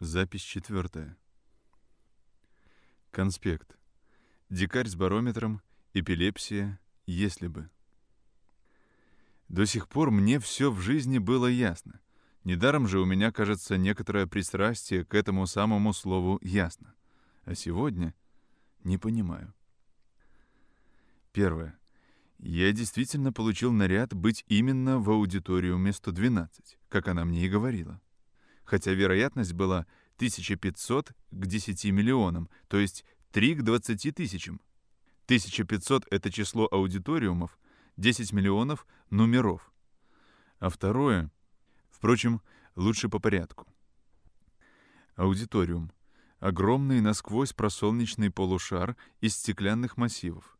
Запись четвертая. Конспект. Дикарь с барометром, эпилепсия, если бы. До сих пор мне все в жизни было ясно. Недаром же у меня, кажется, некоторое пристрастие к этому самому слову «ясно». А сегодня не понимаю. Первое. Я действительно получил наряд быть именно в аудиториуме 112, как она мне и говорила хотя вероятность была 1500 к 10 миллионам, то есть 3 к 20 тысячам. 1500 — это число аудиториумов, 10 миллионов — номеров. А второе, впрочем, лучше по порядку. Аудиториум — огромный насквозь просолнечный полушар из стеклянных массивов.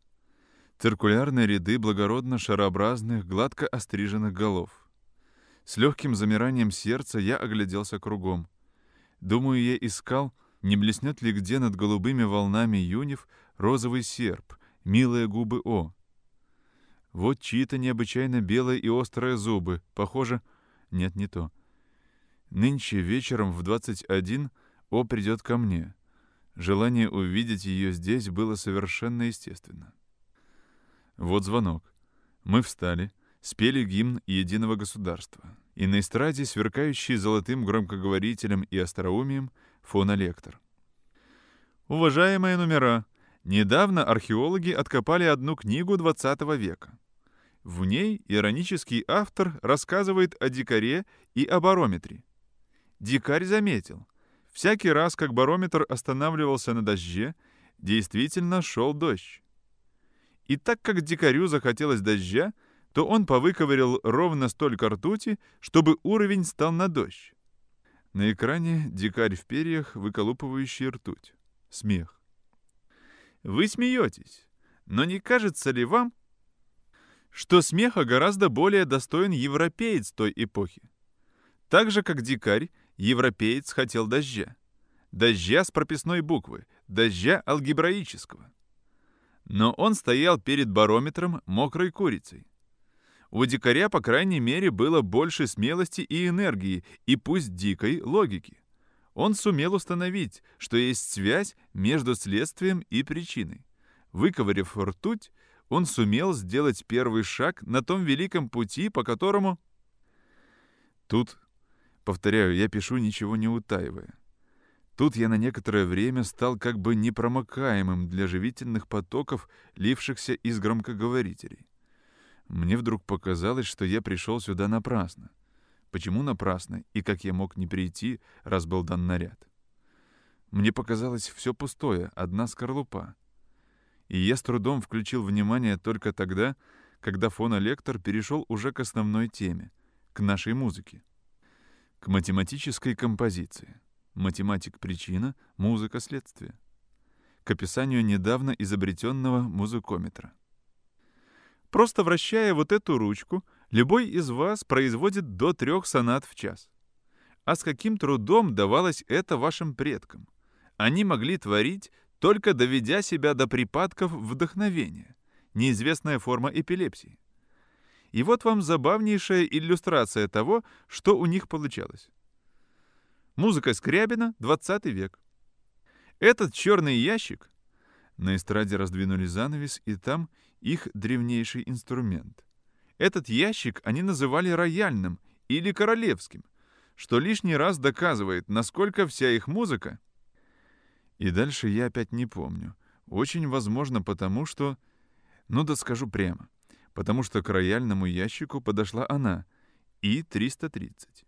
Циркулярные ряды благородно шарообразных, гладко остриженных голов — с легким замиранием сердца я огляделся кругом. Думаю, я искал, не блеснет ли где над голубыми волнами юнив розовый серп, милые губы О. Вот чьи-то необычайно белые и острые зубы. Похоже... Нет, не то. Нынче вечером в 21 О придет ко мне. Желание увидеть ее здесь было совершенно естественно. Вот звонок. Мы встали спели гимн единого государства. И на эстраде, сверкающий золотым громкоговорителем и остроумием, фонолектор. Уважаемые номера, недавно археологи откопали одну книгу XX века. В ней иронический автор рассказывает о дикаре и о барометре. Дикарь заметил, всякий раз, как барометр останавливался на дожде, действительно шел дождь. И так как дикарю захотелось дождя, то он повыковырял ровно столько ртути, чтобы уровень стал на дождь. На экране дикарь в перьях, выколупывающий ртуть. Смех. Вы смеетесь, но не кажется ли вам, что смеха гораздо более достоин европеец той эпохи? Так же, как дикарь, европеец хотел дождя. Дождя с прописной буквы, дождя алгебраического. Но он стоял перед барометром мокрой курицей. У дикаря, по крайней мере, было больше смелости и энергии, и пусть дикой логики. Он сумел установить, что есть связь между следствием и причиной. Выковырив ртуть, он сумел сделать первый шаг на том великом пути, по которому... Тут, повторяю, я пишу, ничего не утаивая. Тут я на некоторое время стал как бы непромокаемым для живительных потоков, лившихся из громкоговорителей. Мне вдруг показалось, что я пришел сюда напрасно. Почему напрасно и как я мог не прийти, раз был дан наряд? Мне показалось все пустое, одна скорлупа. И я с трудом включил внимание только тогда, когда фонолектор перешел уже к основной теме, к нашей музыке, к математической композиции. Математик — причина, музыка — следствие. К описанию недавно изобретенного музыкометра. Просто вращая вот эту ручку, любой из вас производит до трех сонат в час. А с каким трудом давалось это вашим предкам? Они могли творить, только доведя себя до припадков вдохновения, неизвестная форма эпилепсии. И вот вам забавнейшая иллюстрация того, что у них получалось. Музыка Скрябина, 20 век. Этот черный ящик... На эстраде раздвинули занавес, и там их древнейший инструмент. Этот ящик они называли рояльным или королевским, что лишний раз доказывает, насколько вся их музыка... И дальше я опять не помню. Очень возможно потому, что... Ну да скажу прямо. Потому что к рояльному ящику подошла она. И 330.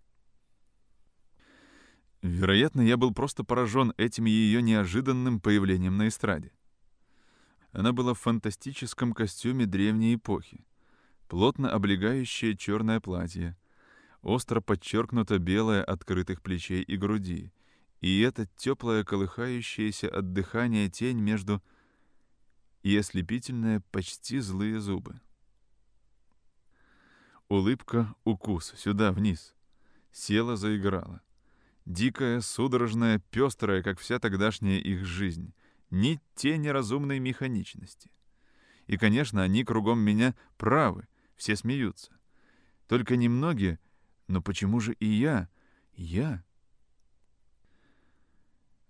Вероятно, я был просто поражен этим ее неожиданным появлением на эстраде. Она была в фантастическом костюме древней эпохи. Плотно облегающее черное платье, остро подчеркнуто белое открытых плечей и груди, и эта теплая колыхающаяся от дыхания тень между и ослепительные почти злые зубы. Улыбка, укус, сюда, вниз. Села, заиграла. Дикая, судорожная, пестрая, как вся тогдашняя их жизнь ни тени разумной механичности. И, конечно, они кругом меня правы, все смеются. Только немногие, но почему же и я, я?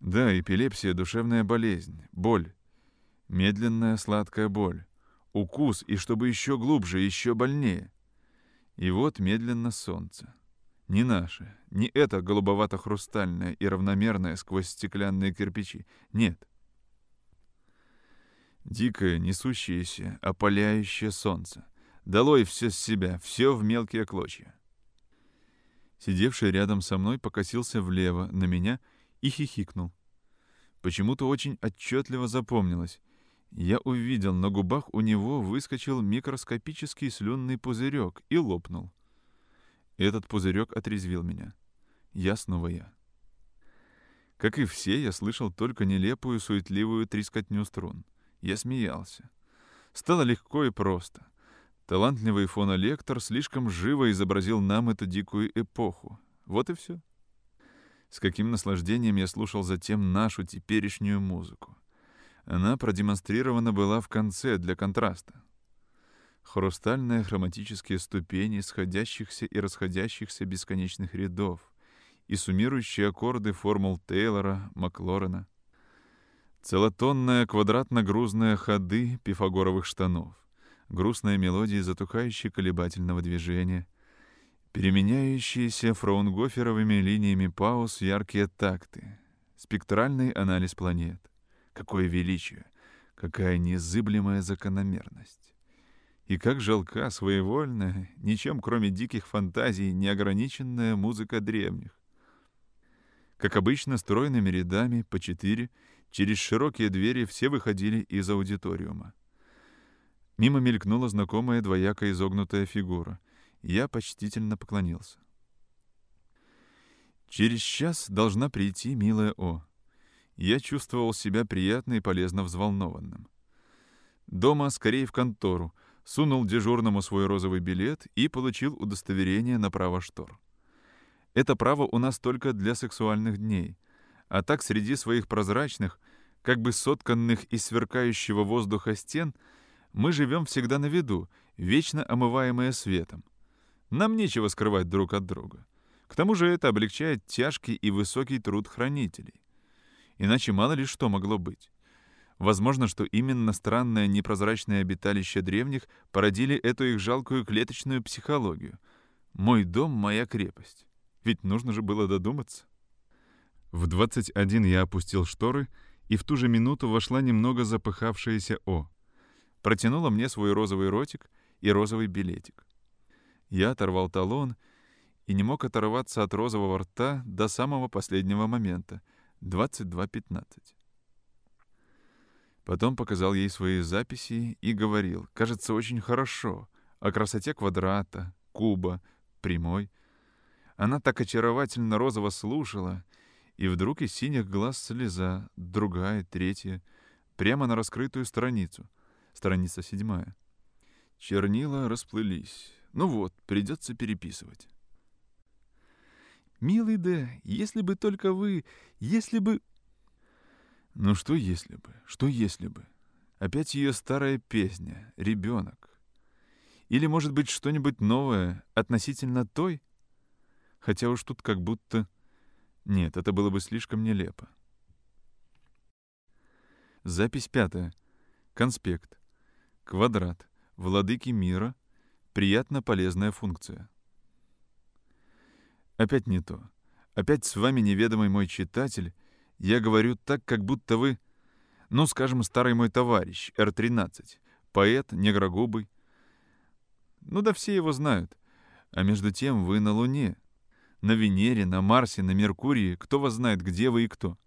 Да, эпилепсия — душевная болезнь, боль. Медленная сладкая боль. Укус, и чтобы еще глубже, еще больнее. И вот медленно солнце. Не наше, не это голубовато-хрустальное и равномерное сквозь стеклянные кирпичи. Нет. Дикое, несущееся, опаляющее солнце. Долой все с себя, все в мелкие клочья. Сидевший рядом со мной покосился влево на меня и хихикнул. Почему-то очень отчетливо запомнилось. Я увидел, на губах у него выскочил микроскопический слюнный пузырек и лопнул. Этот пузырек отрезвил меня. Я снова я. Как и все, я слышал только нелепую, суетливую трескотню струн. Я смеялся. Стало легко и просто. Талантливый фонолектор слишком живо изобразил нам эту дикую эпоху. Вот и все. С каким наслаждением я слушал затем нашу теперешнюю музыку. Она продемонстрирована была в конце для контраста хрустальные хроматические ступени сходящихся и расходящихся бесконечных рядов и суммирующие аккорды формул Тейлора, Маклорена. Целотонная квадратно-грузная ходы пифагоровых штанов, грустная мелодия затухающей колебательного движения, переменяющиеся фраунгоферовыми линиями пауз яркие такты, спектральный анализ планет. Какое величие, какая незыблемая закономерность. И как жалка, своевольная, ничем кроме диких фантазий, неограниченная музыка древних. Как обычно, стройными рядами, по четыре, через широкие двери все выходили из аудиториума. Мимо мелькнула знакомая двояко изогнутая фигура. Я почтительно поклонился. Через час должна прийти милая О. Я чувствовал себя приятно и полезно взволнованным. Дома скорее в контору — сунул дежурному свой розовый билет и получил удостоверение на право штор. Это право у нас только для сексуальных дней, а так среди своих прозрачных, как бы сотканных из сверкающего воздуха стен, мы живем всегда на виду, вечно омываемые светом. Нам нечего скрывать друг от друга. К тому же это облегчает тяжкий и высокий труд хранителей. Иначе мало ли что могло быть. Возможно, что именно странное непрозрачное обиталище древних породили эту их жалкую клеточную психологию. «Мой дом — моя крепость». Ведь нужно же было додуматься. В 21 я опустил шторы, и в ту же минуту вошла немного запыхавшаяся О. Протянула мне свой розовый ротик и розовый билетик. Я оторвал талон и не мог оторваться от розового рта до самого последнего момента — 22.15. Потом показал ей свои записи и говорил, кажется, очень хорошо, о красоте квадрата, куба, прямой. Она так очаровательно розово слушала, и вдруг из синих глаз слеза, другая, третья, прямо на раскрытую страницу. Страница седьмая. Чернила расплылись. Ну вот, придется переписывать. «Милый Д, если бы только вы, если бы...» Ну что если бы, что если бы? Опять ее старая песня, ребенок. Или, может быть, что-нибудь новое относительно той? Хотя уж тут как будто... Нет, это было бы слишком нелепо. Запись пятая. Конспект. Квадрат. Владыки мира. Приятно полезная функция. Опять не то. Опять с вами неведомый мой читатель — я говорю так, как будто вы, ну, скажем, старый мой товарищ, Р-13, поэт, негрогубый. Ну да все его знают. А между тем вы на Луне, на Венере, на Марсе, на Меркурии, кто вас знает, где вы и кто.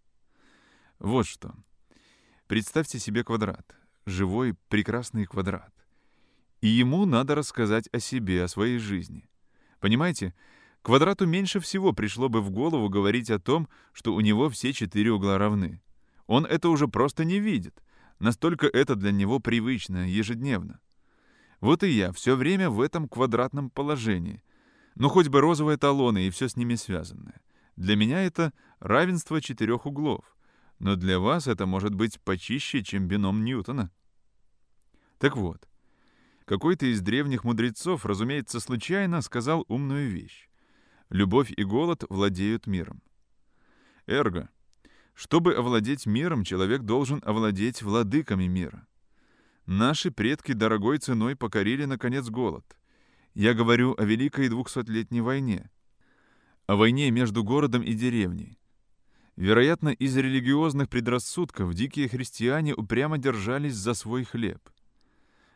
Вот что. Представьте себе квадрат, живой, прекрасный квадрат. И ему надо рассказать о себе, о своей жизни. Понимаете, Квадрату меньше всего пришло бы в голову говорить о том, что у него все четыре угла равны. Он это уже просто не видит. Настолько это для него привычно, ежедневно. Вот и я все время в этом квадратном положении. Ну, хоть бы розовые талоны и все с ними связанное. Для меня это равенство четырех углов. Но для вас это может быть почище, чем бином Ньютона. Так вот, какой-то из древних мудрецов, разумеется, случайно сказал умную вещь. Любовь и голод владеют миром. Эрго. Чтобы овладеть миром, человек должен овладеть владыками мира. Наши предки дорогой ценой покорили, наконец, голод. Я говорю о Великой двухсотлетней войне, о войне между городом и деревней. Вероятно, из религиозных предрассудков дикие христиане упрямо держались за свой хлеб.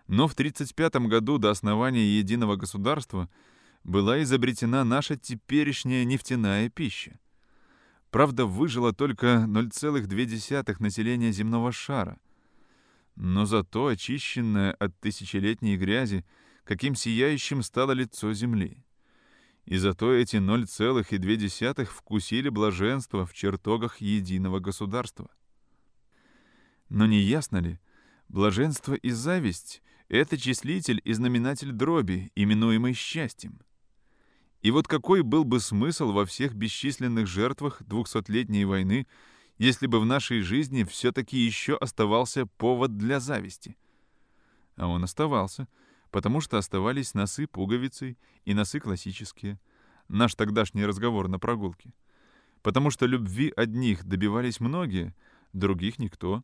Но в 1935 году до основания единого государства была изобретена наша теперешняя нефтяная пища. Правда, выжило только 0,2 населения земного шара. Но зато очищенное от тысячелетней грязи, каким сияющим стало лицо Земли. И зато эти 0,2 вкусили блаженство в чертогах единого государства. Но не ясно ли, блаженство и зависть — это числитель и знаменатель дроби, именуемый счастьем. И вот какой был бы смысл во всех бесчисленных жертвах двухсотлетней войны, если бы в нашей жизни все-таки еще оставался повод для зависти? А он оставался — потому что оставались носы пуговицей и носы классические. Наш тогдашний разговор на прогулке. Потому что любви одних добивались многие, других никто.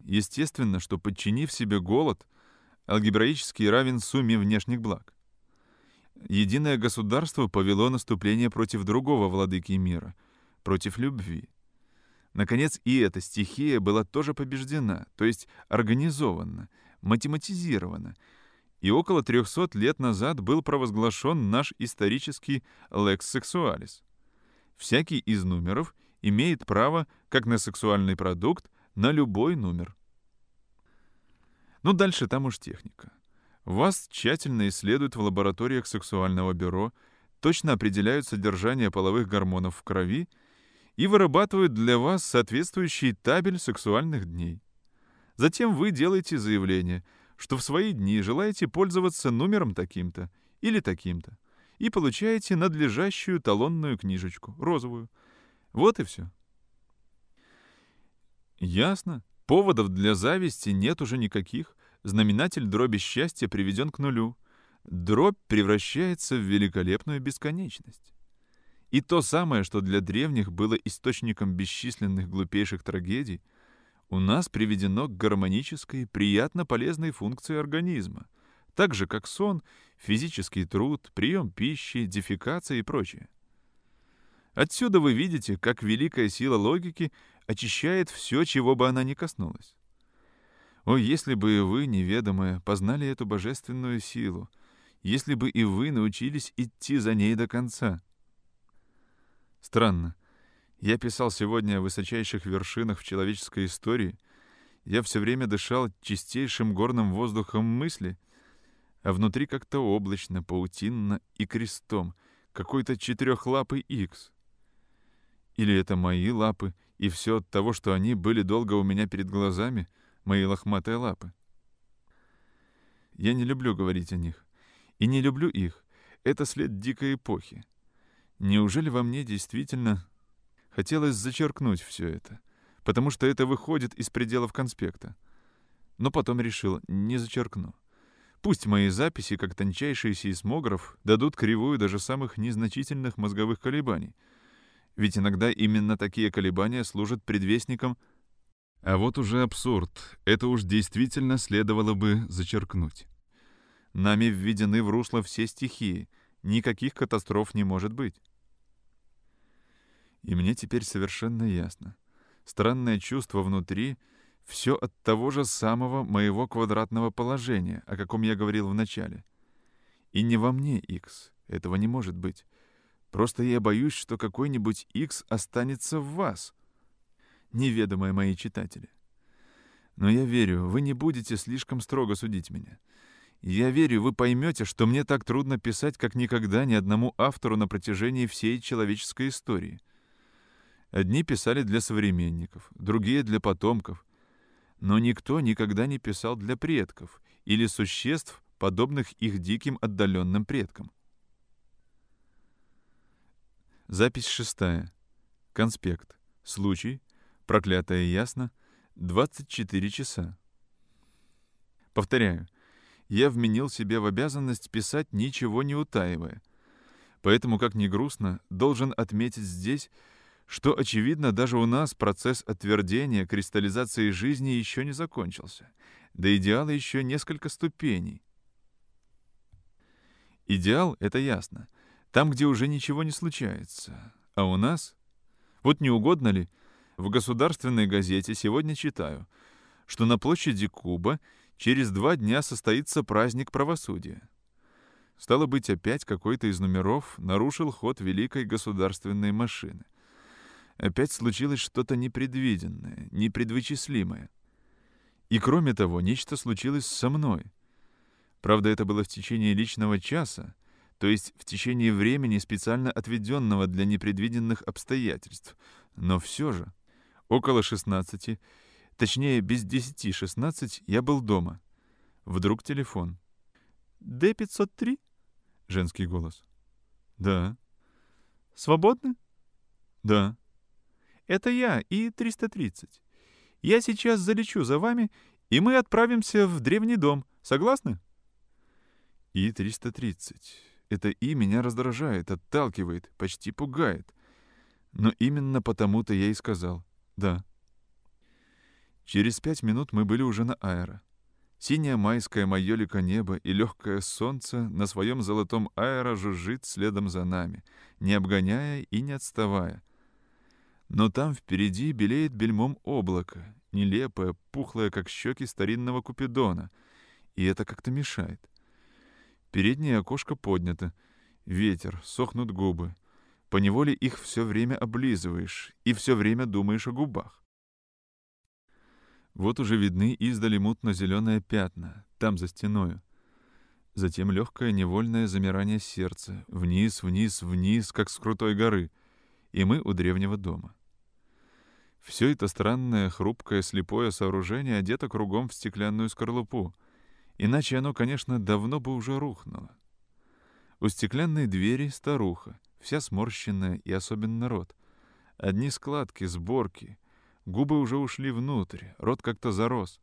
Естественно, что подчинив себе голод, алгебраически равен сумме внешних благ. Единое государство повело наступление против другого владыки мира, против любви. Наконец, и эта стихия была тоже побеждена, то есть организована, математизирована, и около 300 лет назад был провозглашен наш исторический «лекс сексуалис». Всякий из номеров имеет право, как на сексуальный продукт, на любой номер. Ну, дальше там уж техника. Вас тщательно исследуют в лабораториях сексуального бюро, точно определяют содержание половых гормонов в крови и вырабатывают для вас соответствующий табель сексуальных дней. Затем вы делаете заявление – что в свои дни желаете пользоваться номером таким-то или таким-то, и получаете надлежащую талонную книжечку, розовую. Вот и все. Ясно. Поводов для зависти нет уже никаких. Знаменатель дроби счастья приведен к нулю. Дробь превращается в великолепную бесконечность. И то самое, что для древних было источником бесчисленных глупейших трагедий — у нас приведено к гармонической, приятно полезной функции организма, так же как сон, физический труд, прием пищи, дефекация и прочее. Отсюда вы видите, как великая сила логики очищает все, чего бы она ни коснулась. О, если бы вы, неведомые, познали эту божественную силу, если бы и вы научились идти за ней до конца. Странно, я писал сегодня о высочайших вершинах в человеческой истории. Я все время дышал чистейшим горным воздухом мысли, а внутри как-то облачно, паутинно и крестом, какой-то четырехлапый икс. Или это мои лапы, и все от того, что они были долго у меня перед глазами, мои лохматые лапы. Я не люблю говорить о них. И не люблю их. Это след дикой эпохи. Неужели во мне действительно Хотелось зачеркнуть все это, потому что это выходит из пределов конспекта. Но потом решил, не зачеркну. Пусть мои записи, как тончайший сейсмограф, дадут кривую даже самых незначительных мозговых колебаний. Ведь иногда именно такие колебания служат предвестником а вот уже абсурд. Это уж действительно следовало бы зачеркнуть. Нами введены в русло все стихии. Никаких катастроф не может быть. И мне теперь совершенно ясно. Странное чувство внутри — все от того же самого моего квадратного положения, о каком я говорил в начале. И не во мне X, этого не может быть. Просто я боюсь, что какой-нибудь X останется в вас, неведомые мои читатели. Но я верю, вы не будете слишком строго судить меня. Я верю, вы поймете, что мне так трудно писать, как никогда ни одному автору на протяжении всей человеческой истории. Одни писали для современников, другие для потомков. Но никто никогда не писал для предков или существ, подобных их диким отдаленным предкам. Запись шестая. Конспект. Случай. Проклятое ясно. 24 часа. Повторяю. Я вменил себе в обязанность писать, ничего не утаивая. Поэтому, как ни грустно, должен отметить здесь, что, очевидно, даже у нас процесс отвердения, кристаллизации жизни еще не закончился. До идеала еще несколько ступеней. Идеал — это ясно. Там, где уже ничего не случается. А у нас? Вот не угодно ли? В государственной газете сегодня читаю, что на площади Куба через два дня состоится праздник правосудия. Стало быть, опять какой-то из номеров нарушил ход великой государственной машины. Опять случилось что-то непредвиденное, непредвычислимое. И кроме того, нечто случилось со мной. Правда, это было в течение личного часа, то есть в течение времени, специально отведенного для непредвиденных обстоятельств. Но все же, около 16, точнее, без 10-16, я был дома. Вдруг телефон. «Д-503?» — женский голос. «Да». «Свободны?» «Да». «Это я и 330. Я сейчас залечу за вами, и мы отправимся в древний дом. Согласны?» И-330. Это И меня раздражает, отталкивает, почти пугает. Но именно потому-то я и сказал «да». Через пять минут мы были уже на аэро. Синее майское майолико небо и легкое солнце на своем золотом аэро жужжит следом за нами, не обгоняя и не отставая. Но там впереди белеет бельмом облако, нелепое, пухлое, как щеки старинного купидона, и это как-то мешает. Переднее окошко поднято, ветер, сохнут губы. Поневоле их все время облизываешь и все время думаешь о губах. Вот уже видны издали мутно-зеленые пятна, там за стеною. Затем легкое невольное замирание сердца, вниз, вниз, вниз, как с крутой горы. И мы у древнего дома. Все это странное, хрупкое, слепое сооружение одето кругом в стеклянную скорлупу. Иначе оно, конечно, давно бы уже рухнуло. У стеклянной двери старуха, вся сморщенная и особенно рот. Одни складки, сборки — Губы уже ушли внутрь, рот как-то зарос.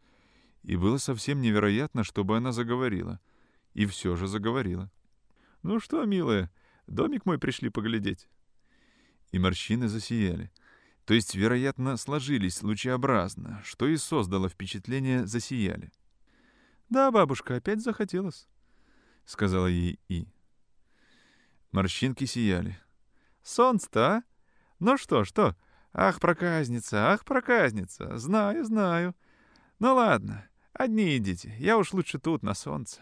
И было совсем невероятно, чтобы она заговорила. И все же заговорила. «Ну что, милая, домик мой пришли поглядеть?» И морщины засияли. То есть, вероятно, сложились лучеобразно, что и создало впечатление «засияли». «Да, бабушка, опять захотелось», — сказала ей И. Морщинки сияли. «Солнце-то, а? Ну что, что, Ах, проказница, ах, проказница, знаю, знаю. Ну ладно, одни идите, я уж лучше тут, на солнце.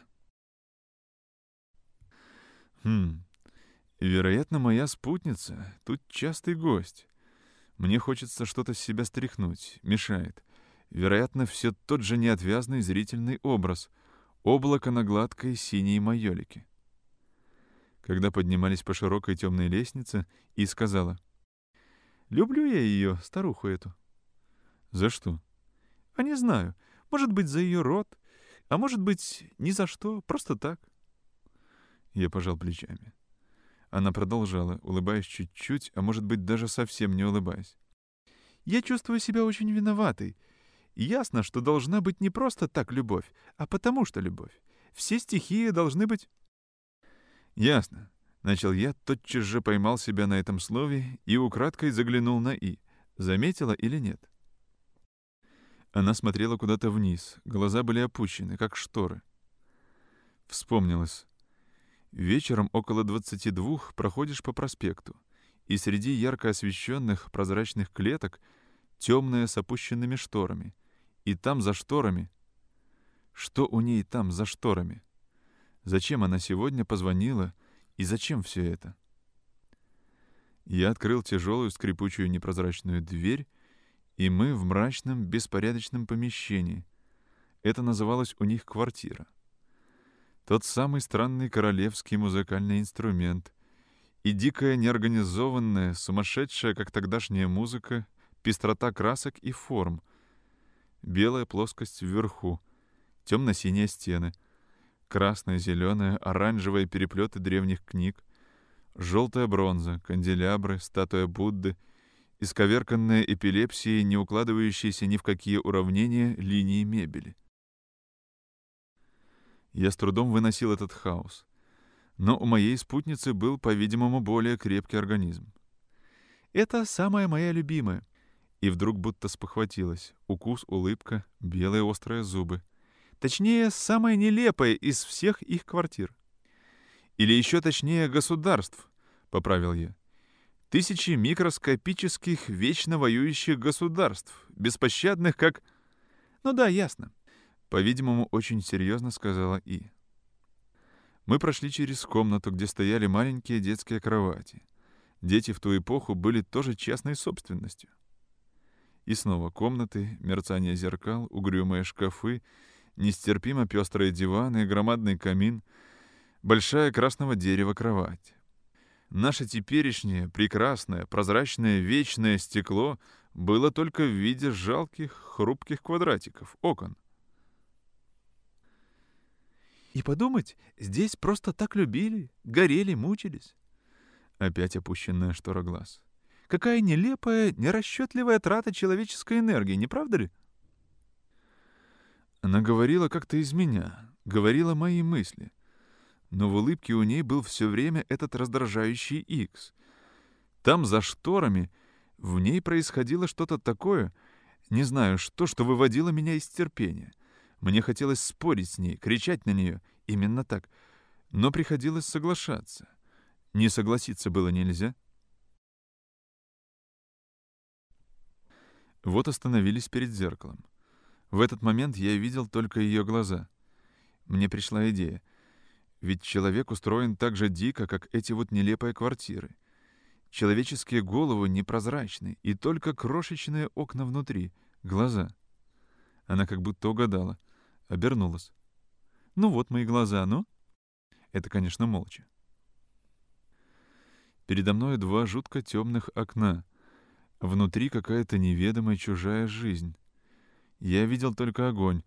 Хм, вероятно, моя спутница тут частый гость. Мне хочется что-то с себя стряхнуть, мешает. Вероятно, все тот же неотвязный зрительный образ. Облако на гладкой синей майолике. Когда поднимались по широкой темной лестнице, и сказала — Люблю я ее, старуху эту. За что? А не знаю. Может быть, за ее рот. А может быть, ни за что, просто так. Я пожал плечами. Она продолжала, улыбаясь чуть-чуть, а может быть, даже совсем не улыбаясь. Я чувствую себя очень виноватой. Ясно, что должна быть не просто так любовь, а потому что любовь. Все стихии должны быть... Ясно. Начал я, тотчас же поймал себя на этом слове и украдкой заглянул на «и». Заметила или нет? Она смотрела куда-то вниз, глаза были опущены, как шторы. Вспомнилось. Вечером около двадцати двух проходишь по проспекту, и среди ярко освещенных прозрачных клеток темная с опущенными шторами. И там за шторами... Что у ней там за шторами? Зачем она сегодня позвонила и зачем все это? Я открыл тяжелую скрипучую непрозрачную дверь, и мы в мрачном, беспорядочном помещении. Это называлось у них квартира. Тот самый странный королевский музыкальный инструмент и дикая неорганизованная, сумасшедшая, как тогдашняя музыка, пестрота красок и форм. Белая плоскость вверху, темно-синие стены — красное, зеленое, оранжевые переплеты древних книг, желтая бронза, канделябры, статуя Будды, исковерканная эпилепсией, не укладывающаяся ни в какие уравнения линии мебели. Я с трудом выносил этот хаос. Но у моей спутницы был, по-видимому, более крепкий организм. Это самая моя любимая. И вдруг будто спохватилась. Укус, улыбка, белые острые зубы. Точнее, самая нелепая из всех их квартир. Или еще точнее государств, поправил я. Тысячи микроскопических, вечно воюющих государств, беспощадных как... Ну да, ясно. По-видимому, очень серьезно сказала И. Мы прошли через комнату, где стояли маленькие детские кровати. Дети в ту эпоху были тоже частной собственностью. И снова комнаты, мерцание зеркал, угрюмые шкафы, нестерпимо пестрые диваны, громадный камин, большая красного дерева кровать. Наше теперешнее, прекрасное, прозрачное, вечное стекло было только в виде жалких, хрупких квадратиков, окон. И подумать, здесь просто так любили, горели, мучились. Опять опущенная штора глаз. Какая нелепая, нерасчетливая трата человеческой энергии, не правда ли? Она говорила как-то из меня, говорила мои мысли. Но в улыбке у ней был все время этот раздражающий икс. Там, за шторами, в ней происходило что-то такое, не знаю что, что выводило меня из терпения — мне хотелось спорить с ней, кричать на нее, именно так. Но приходилось соглашаться. Не согласиться было нельзя. Вот остановились перед зеркалом. В этот момент я видел только ее глаза. Мне пришла идея. Ведь человек устроен так же дико, как эти вот нелепые квартиры. Человеческие головы непрозрачны, и только крошечные окна внутри, глаза. Она как будто угадала — обернулась. «Ну вот мои глаза, ну?» Это, конечно, молча. Передо мной два жутко темных окна. Внутри какая-то неведомая чужая жизнь. Я видел только огонь.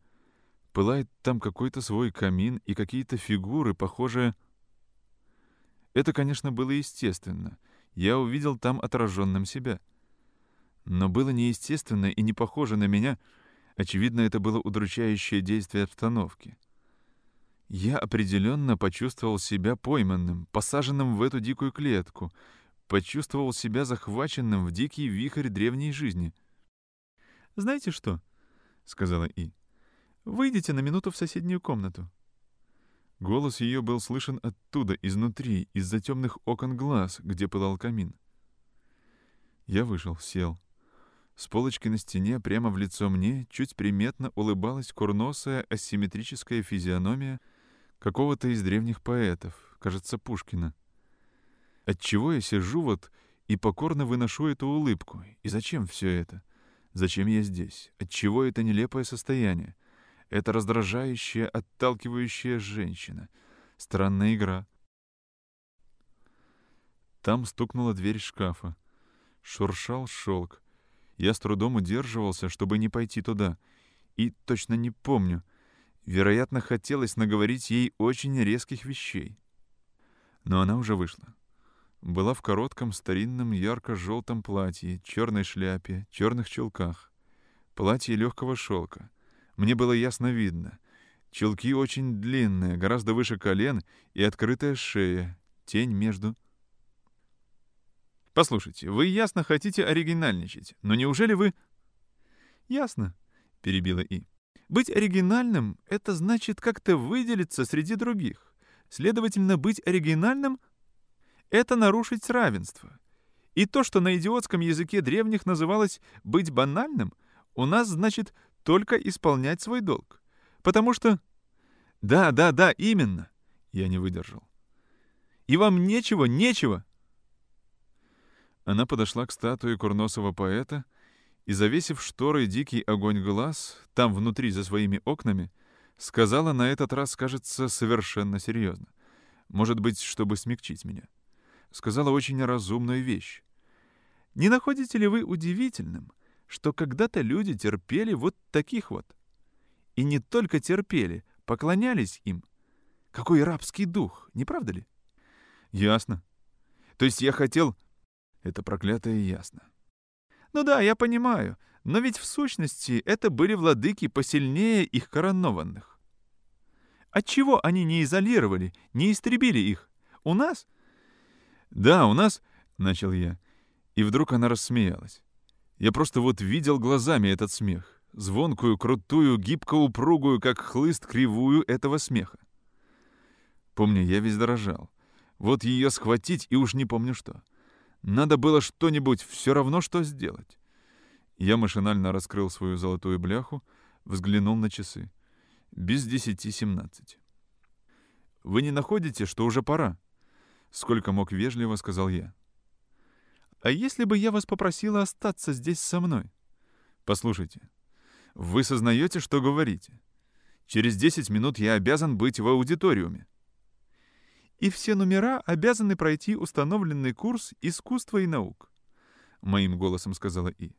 Пылает там какой-то свой камин и какие-то фигуры, похожие... Это, конечно, было естественно. Я увидел там отраженным себя. Но было неестественно и не похоже на меня — Очевидно, это было удручающее действие обстановки. Я определенно почувствовал себя пойманным, посаженным в эту дикую клетку, почувствовал себя захваченным в дикий вихрь древней жизни. «Знаете что?» — сказала И. «Выйдите на минуту в соседнюю комнату». Голос ее был слышен оттуда, изнутри, из-за темных окон глаз, где пылал камин. Я вышел, сел. С полочки на стене прямо в лицо мне чуть приметно улыбалась курносая асимметрическая физиономия какого-то из древних поэтов, кажется, Пушкина. Отчего я сижу вот и покорно выношу эту улыбку? И зачем все это? Зачем я здесь? Отчего это нелепое состояние? Это раздражающая, отталкивающая женщина. Странная игра. Там стукнула дверь шкафа. Шуршал шелк. Я с трудом удерживался, чтобы не пойти туда. И точно не помню. Вероятно, хотелось наговорить ей очень резких вещей. Но она уже вышла. Была в коротком старинном ярко-желтом платье, черной шляпе, черных чулках. Платье легкого шелка. Мне было ясно видно. Чулки очень длинные, гораздо выше колен, и открытая шея, тень между Послушайте, вы ясно хотите оригинальничать, но неужели вы... Ясно, перебила И. Быть оригинальным — это значит как-то выделиться среди других. Следовательно, быть оригинальным — это нарушить равенство. И то, что на идиотском языке древних называлось «быть банальным», у нас значит только исполнять свой долг. Потому что... Да, да, да, именно. Я не выдержал. И вам нечего, нечего она подошла к статуе курносого поэта и, завесив шторой дикий огонь глаз, там внутри за своими окнами, сказала на этот раз, кажется, совершенно серьезно. Может быть, чтобы смягчить меня. Сказала очень разумную вещь. «Не находите ли вы удивительным, что когда-то люди терпели вот таких вот? И не только терпели, поклонялись им. Какой рабский дух, не правда ли?» «Ясно. То есть я хотел это проклятое ясно. Ну да, я понимаю, но ведь в сущности это были владыки посильнее их коронованных. Отчего они не изолировали, не истребили их? У нас? Да, у нас, — начал я. И вдруг она рассмеялась. Я просто вот видел глазами этот смех. Звонкую, крутую, гибко-упругую, как хлыст, кривую этого смеха. Помню, я весь дрожал. Вот ее схватить и уж не помню что. Надо было что-нибудь, все равно что сделать. Я машинально раскрыл свою золотую бляху, взглянул на часы. Без десяти семнадцать. «Вы не находите, что уже пора?» Сколько мог вежливо, сказал я. «А если бы я вас попросила остаться здесь со мной?» «Послушайте, вы сознаете, что говорите? Через десять минут я обязан быть в аудиториуме и все номера обязаны пройти установленный курс искусства и наук», — моим голосом сказала И.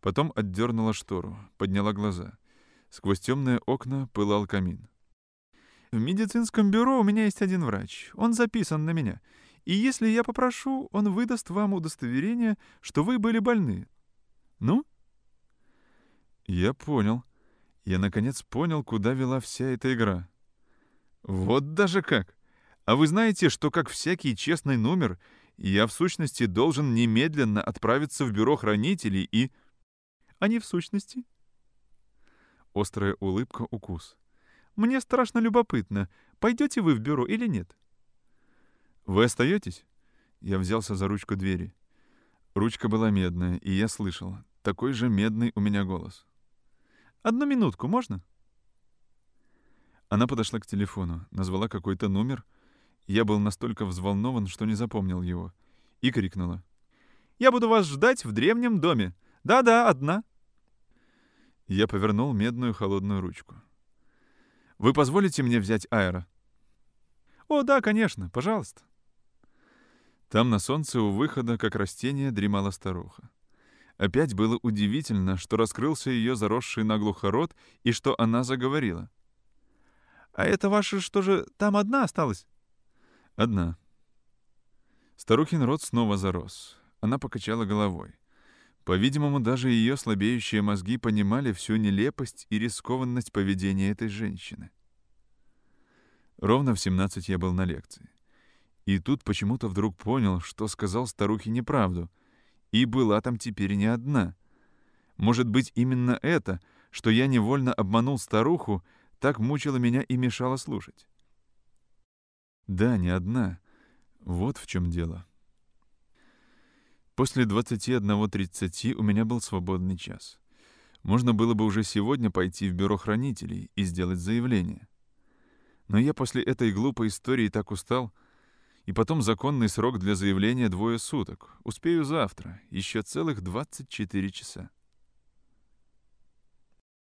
Потом отдернула штору, подняла глаза. Сквозь темные окна пылал камин. «В медицинском бюро у меня есть один врач. Он записан на меня. И если я попрошу, он выдаст вам удостоверение, что вы были больны. Ну?» Я понял. Я, наконец, понял, куда вела вся эта игра. Вот даже как! А вы знаете, что, как всякий честный номер, я в сущности должен немедленно отправиться в бюро хранителей и... А не в сущности? Острая улыбка, укус. Мне страшно любопытно, пойдете вы в бюро или нет? Вы остаетесь? Я взялся за ручку двери. Ручка была медная, и я слышал. Такой же медный у меня голос. «Одну минутку, можно?» Она подошла к телефону, назвала какой-то номер — я был настолько взволнован, что не запомнил его. И крикнула. «Я буду вас ждать в древнем доме. Да-да, одна». Я повернул медную холодную ручку. «Вы позволите мне взять аэро?» «О, да, конечно, пожалуйста». Там на солнце у выхода, как растение, дремала старуха. Опять было удивительно, что раскрылся ее заросший наглухо рот и что она заговорила. «А это ваша что же там одна осталась?» Одна. Старухин рот снова зарос. Она покачала головой. По-видимому, даже ее слабеющие мозги понимали всю нелепость и рискованность поведения этой женщины. Ровно в 17 я был на лекции. И тут почему-то вдруг понял, что сказал старухе неправду. И была там теперь не одна. Может быть, именно это, что я невольно обманул старуху, так мучило меня и мешало слушать. Да, не одна. Вот в чем дело. После 21.30 у меня был свободный час. Можно было бы уже сегодня пойти в бюро хранителей и сделать заявление. Но я после этой глупой истории так устал. И потом законный срок для заявления двое суток. Успею завтра. Еще целых 24 часа.